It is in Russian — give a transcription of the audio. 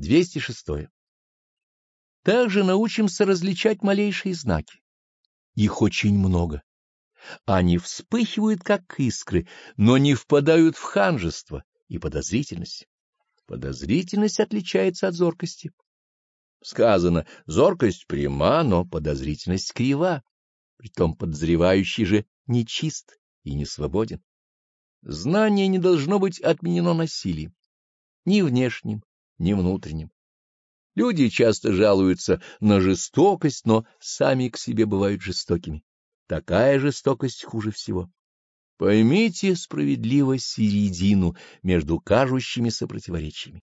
206. Также научимся различать малейшие знаки. Их очень много. Они вспыхивают, как искры, но не впадают в ханжество и подозрительность. Подозрительность отличается от зоркости. Сказано, зоркость пряма, но подозрительность крива. Притом подозревающий же нечист и не свободен. Знание не должно быть отменено насилием, ни внешним, ни внутренним. Люди часто жалуются на жестокость, но сами к себе бывают жестокими. Такая жестокость хуже всего. Поймите справедливо середину между кажущимися противоречиями.